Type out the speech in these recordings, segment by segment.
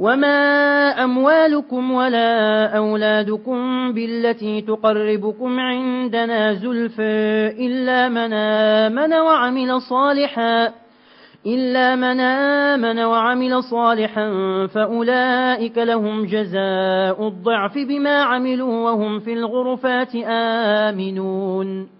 وما أموالكم ولا أولادكم بالتي تقربكم عندنا زلفى إلا من آمن وعمل صالحا إلا من آمن وعمل صالحا فأولئك لهم جزاء الضعف بما عملوا وهم في الغرفات آمنون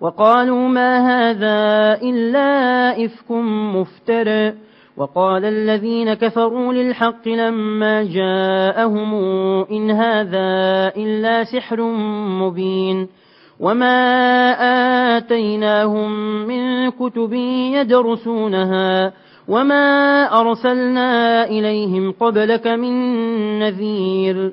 وقالوا ما هذا إلا إفك مفتر وقال الذين كفروا للحق لما جاءهم إن هذا إلا سحر مبين. وما آتيناهم من كتب يدرسونها وما أرسلنا إليهم قبلك من نذير.